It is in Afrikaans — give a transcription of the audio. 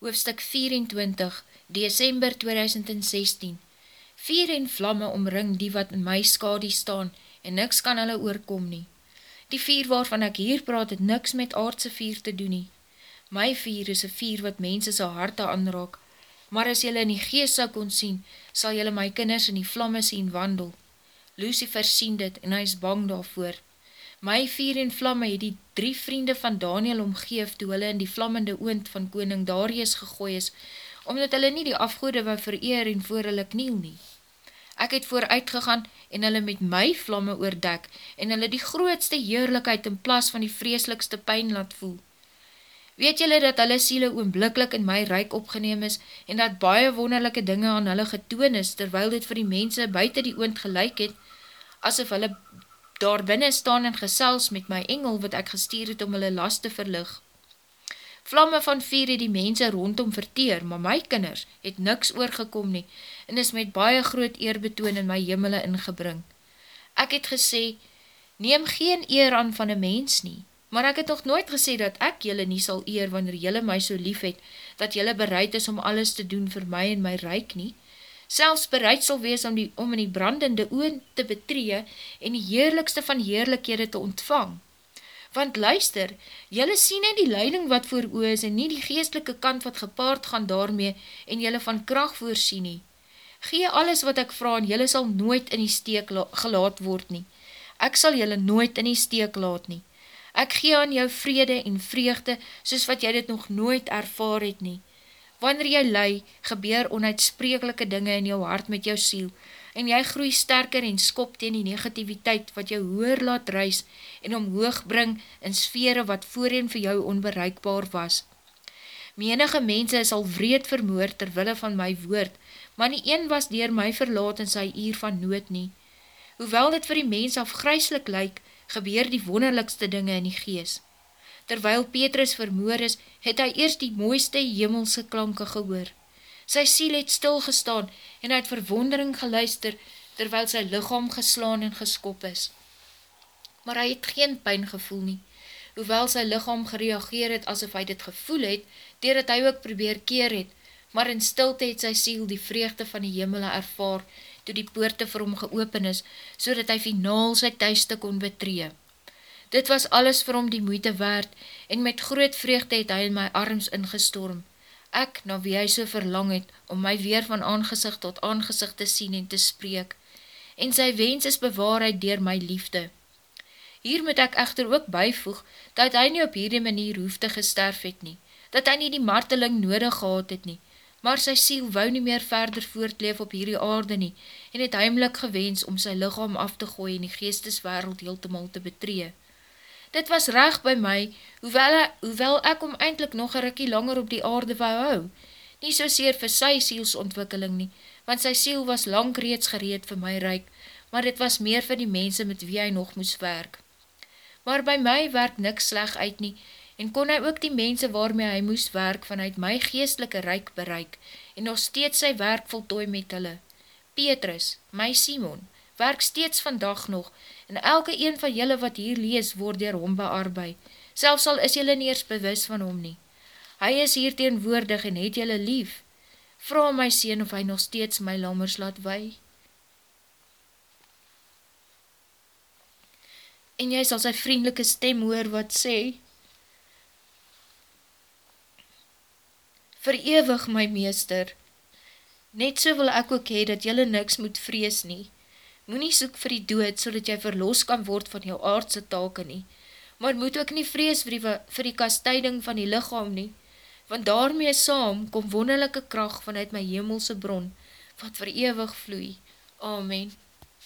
Hoofstuk 24, December 2016 Vier en vlamme omring die wat in my skadie staan en niks kan hulle oorkom nie. Die vier waarvan ek hier praat het niks met aardse vier te doen nie. My vier is een vier wat mense sy harte aanraak, maar as jylle in die geest sal kon sien, sal jylle my kinders in die vlamme sien wandel. Lucifer sien dit en hy is bang daarvoor. My vier en vlamme het die drie vriende van Daniel omgeef toe hulle in die vlammende oond van koning Darius gegooi is, omdat hulle nie die afgoede wil vereer en voor hulle kniel nie. Ek het vooruit gegaan en hulle met my vlamme oordek en hulle die grootste heerlijkheid in plas van die vreeslikste pijn laat voel. Weet julle dat hulle siele oomblikkelijk in my reik opgeneem is en dat baie wonderlijke dinge aan hulle getoon is, terwyl dit vir die mense buiten die oond gelijk het, asof hulle daar binnen staan en gesels met my engel wat ek gestuur het om hulle last te verlig. Vlamme van vier het die mense rondom verteer, maar my kinders het niks oorgekom nie en is met baie groot eerbetoon in my jimmele ingebring. Ek het gesê, neem geen eer aan van een mens nie, maar ek het nog nooit gesê dat ek jylle nie sal eer wanneer jylle my so lief het, dat jylle bereid is om alles te doen vir my en my reik nie, selfs bereid sal wees om, die, om in die brandende oon te betree en die heerlikste van heerlikhede te ontvang. Want luister, jylle sien nie die leiding wat voor oor is en nie die geestelike kant wat gepaard gaan daarmee en jylle van kracht voorsien nie. Gee alles wat ek vraag en jylle sal nooit in die steek gelaat word nie. Ek sal jylle nooit in die steek laat nie. Ek gee aan jou vrede en vreugde soos wat jy dit nog nooit ervaar het nie. Wanneer jy lei, gebeur onuitsprekelike dinge in jou hart met jou siel, en jy groei sterker en skop teen die negativiteit wat jou hoor laat reis en omhoog bring in sfere wat voorheen vir jou onbereikbaar was. Menige mense is al wreed vermoord terwille van my woord, maar nie een was dier my verlaat in sy uur van nood nie. Hoewel dit vir die mens afgryslik lyk, gebeur die wonderlikste dinge in die geest. Terwyl Petrus vermoor is, het hy eerst die mooiste hemelse klanke gehoor. Sy siel het stilgestaan en hy het verwondering geluister, terwyl sy lichaam geslaan en geskop is. Maar hy het geen pijn gevoel nie, hoewel sy lichaam gereageer het asof hy dit gevoel het, dier het hy ook probeer keer het, maar in stilte het sy siel die vreugde van die hemele ervaar, toe die poorte vir hom geopen is, so dat hy finaal sy thuiste kon betree. Dit was alles vir hom die moeite waard, en met groot vreugde het hy in my arms ingestorm. Ek, na wie hy so verlang het, om my weer van aangezicht tot aangezicht te sien en te spreek, en sy wens is bewaarheid dier my liefde. Hier moet ek echter ook byvoeg, dat hy nie op hierdie manier hoefde gesterf het nie, dat hy nie die marteling nodig gehad het nie, maar sy siel wou nie meer verder voortleef op hierdie aarde nie, en het heimlik gewens om sy lichaam af te gooi en die geesteswereld heeltemal te betree. Dit was reg by my, hoewel, hoewel ek om eindelijk nog een rikkie langer op die aarde wou hou. Nie so seer vir sy sielsontwikkeling nie, want sy siel was lang reeds gereed vir my reik, maar dit was meer vir die mense met wie hy nog moes werk. Maar by my werk niks sleg uit nie, en kon hy ook die mense waarmee hy moes werk vanuit my geestelike reik bereik, en nog steeds sy werk voltooi met hulle. Petrus, my Simon, werk steeds vandag nog, en elke een van julle wat hier lees, word dier hom bearbei, selfs al is julle nie eers bewus van hom nie. Hy is hier teenwoordig en het julle lief. Vraag my sien of hy nog steeds my lammers laat wei. En jy sal sy vriendelike stem hoor wat sê, Verewig my meester, net so wil ek ook hee dat jylle niks moet vrees nie, Moe nie soek vir die dood, so dat jy verlos kan word van jou aardse take nie, maar moet ook nie vrees vir die, vir die kastuiding van die lichaam nie, want daarmee saam kom wonderlijke kracht vanuit my hemelse bron, wat verewig vloei. Amen.